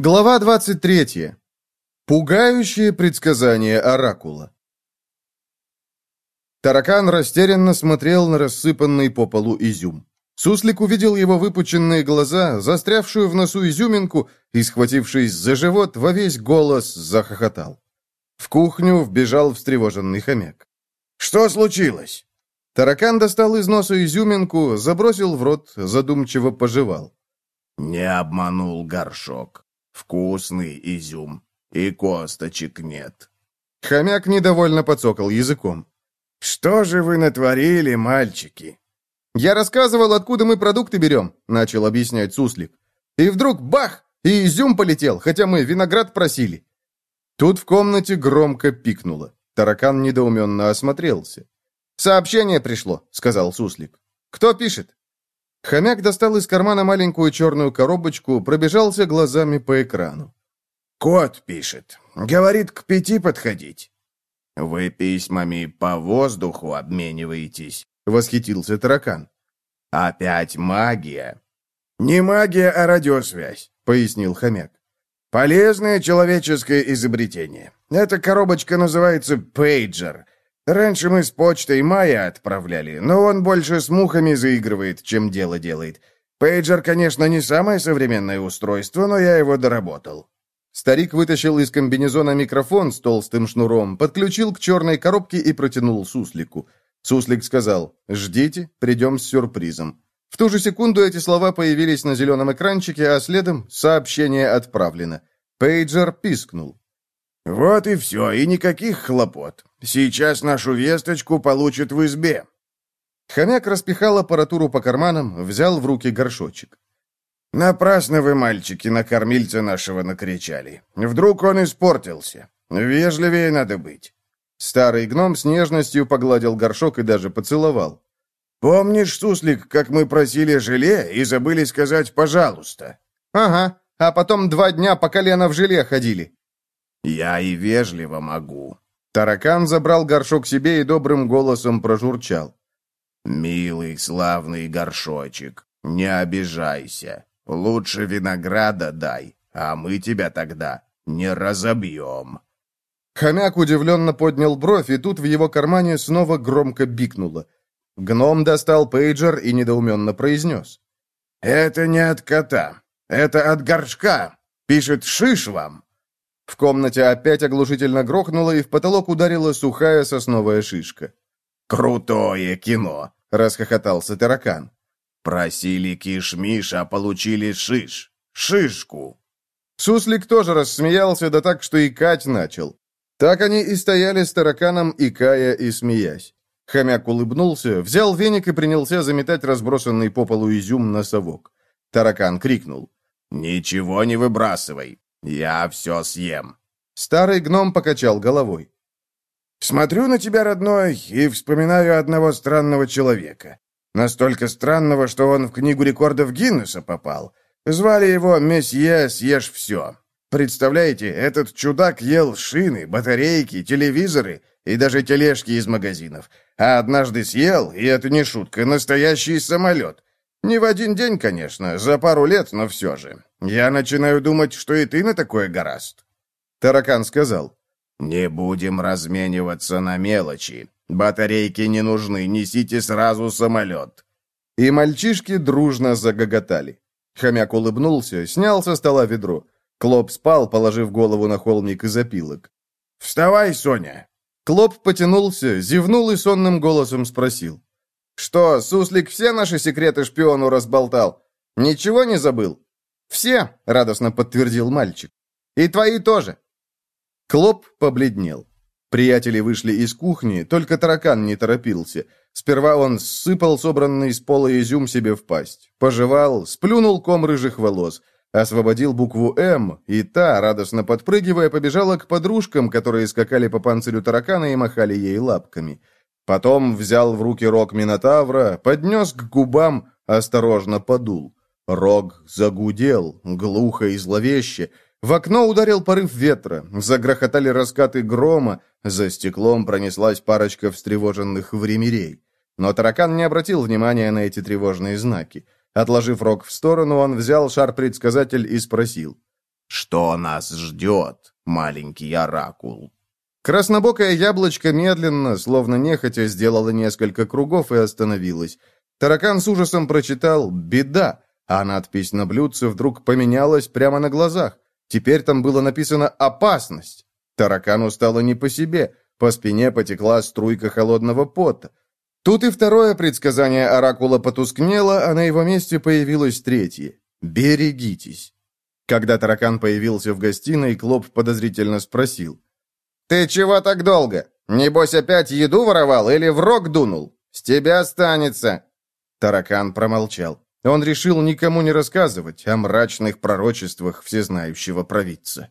Глава 23. Пугающее предсказание Оракула. Таракан растерянно смотрел на рассыпанный по полу изюм. Суслик увидел его выпученные глаза, застрявшую в носу изюминку и, схватившись за живот, во весь голос захохотал. В кухню вбежал встревоженный хомяк. «Что случилось?» Таракан достал из носа изюминку, забросил в рот, задумчиво пожевал. «Не обманул горшок. Вкусный изюм. И косточек нет». Хомяк недовольно подсокал языком. «Что же вы натворили, мальчики?» «Я рассказывал, откуда мы продукты берем», — начал объяснять Суслик. «И вдруг бах! И изюм полетел, хотя мы виноград просили». Тут в комнате громко пикнуло. Таракан недоуменно осмотрелся. «Сообщение пришло», — сказал Суслик. «Кто пишет?» Хомяк достал из кармана маленькую черную коробочку, пробежался глазами по экрану. «Кот пишет. Говорит, к пяти подходить». «Вы письмами по воздуху обмениваетесь», — восхитился таракан. «Опять магия». «Не магия, а радиосвязь», — пояснил хомяк. «Полезное человеческое изобретение. Эта коробочка называется «Пейджер». Раньше мы с почтой Майя отправляли, но он больше с мухами заигрывает, чем дело делает. Пейджер, конечно, не самое современное устройство, но я его доработал». Старик вытащил из комбинезона микрофон с толстым шнуром, подключил к черной коробке и протянул Суслику. Суслик сказал «Ждите, придем с сюрпризом». В ту же секунду эти слова появились на зеленом экранчике, а следом сообщение отправлено. Пейджер пискнул. «Вот и все, и никаких хлопот. Сейчас нашу весточку получат в избе». Хомяк распихал аппаратуру по карманам, взял в руки горшочек. «Напрасно вы, мальчики, на кормильца нашего накричали. Вдруг он испортился. Вежливее надо быть». Старый гном с нежностью погладил горшок и даже поцеловал. «Помнишь, Суслик, как мы просили желе и забыли сказать «пожалуйста»?» «Ага, а потом два дня по колено в желе ходили». «Я и вежливо могу». Таракан забрал горшок себе и добрым голосом прожурчал. «Милый, славный горшочек, не обижайся. Лучше винограда дай, а мы тебя тогда не разобьем». Хомяк удивленно поднял бровь, и тут в его кармане снова громко бикнуло. Гном достал пейджер и недоуменно произнес. «Это не от кота. Это от горшка. Пишет «Шиш вам». В комнате опять оглушительно грохнуло, и в потолок ударила сухая сосновая шишка. «Крутое кино!» — расхохотался таракан. «Просили кишмиш, а получили шиш. Шишку!» Суслик тоже рассмеялся, да так, что и Кать начал. Так они и стояли с тараканом, икая и смеясь. Хомяк улыбнулся, взял веник и принялся заметать разбросанный по полу изюм на совок. Таракан крикнул. «Ничего не выбрасывай. «Я все съем». Старый гном покачал головой. «Смотрю на тебя, родной, и вспоминаю одного странного человека. Настолько странного, что он в книгу рекордов Гиннесса попал. Звали его Месье Съешь все. Представляете, этот чудак ел шины, батарейки, телевизоры и даже тележки из магазинов. А однажды съел, и это не шутка, настоящий самолет. Не в один день, конечно, за пару лет, но все же. Я начинаю думать, что и ты на такое гораст. Таракан сказал. Не будем размениваться на мелочи. Батарейки не нужны, несите сразу самолет. И мальчишки дружно загоготали. Хомяк улыбнулся, снял со стола ведро. Клоп спал, положив голову на холмик из опилок. «Вставай, Соня!» Клоп потянулся, зевнул и сонным голосом спросил. «Что, Суслик все наши секреты шпиону разболтал? Ничего не забыл?» «Все», — радостно подтвердил мальчик. «И твои тоже». Клоп побледнел. Приятели вышли из кухни, только таракан не торопился. Сперва он сыпал собранный из пола изюм себе в пасть, пожевал, сплюнул ком рыжих волос, освободил букву «М», и та, радостно подпрыгивая, побежала к подружкам, которые скакали по панцирю таракана и махали ей лапками. Потом взял в руки рог Минотавра, поднес к губам, осторожно подул. Рог загудел, глухо и зловеще. В окно ударил порыв ветра, загрохотали раскаты грома, за стеклом пронеслась парочка встревоженных времерей. Но таракан не обратил внимания на эти тревожные знаки. Отложив рог в сторону, он взял шар-предсказатель и спросил. Что нас ждет, маленький оракул?» Краснобокое яблочко медленно, словно нехотя, сделало несколько кругов и остановилось. Таракан с ужасом прочитал «Беда», а надпись на блюдце вдруг поменялась прямо на глазах. Теперь там было написано «Опасность». Таракану стало не по себе, по спине потекла струйка холодного пота. Тут и второе предсказание Оракула потускнело, а на его месте появилось третье. «Берегитесь». Когда таракан появился в гостиной, Клоп подозрительно спросил. «Ты чего так долго? Небось опять еду воровал или в рог дунул? С тебя останется!» Таракан промолчал. Он решил никому не рассказывать о мрачных пророчествах всезнающего провидца.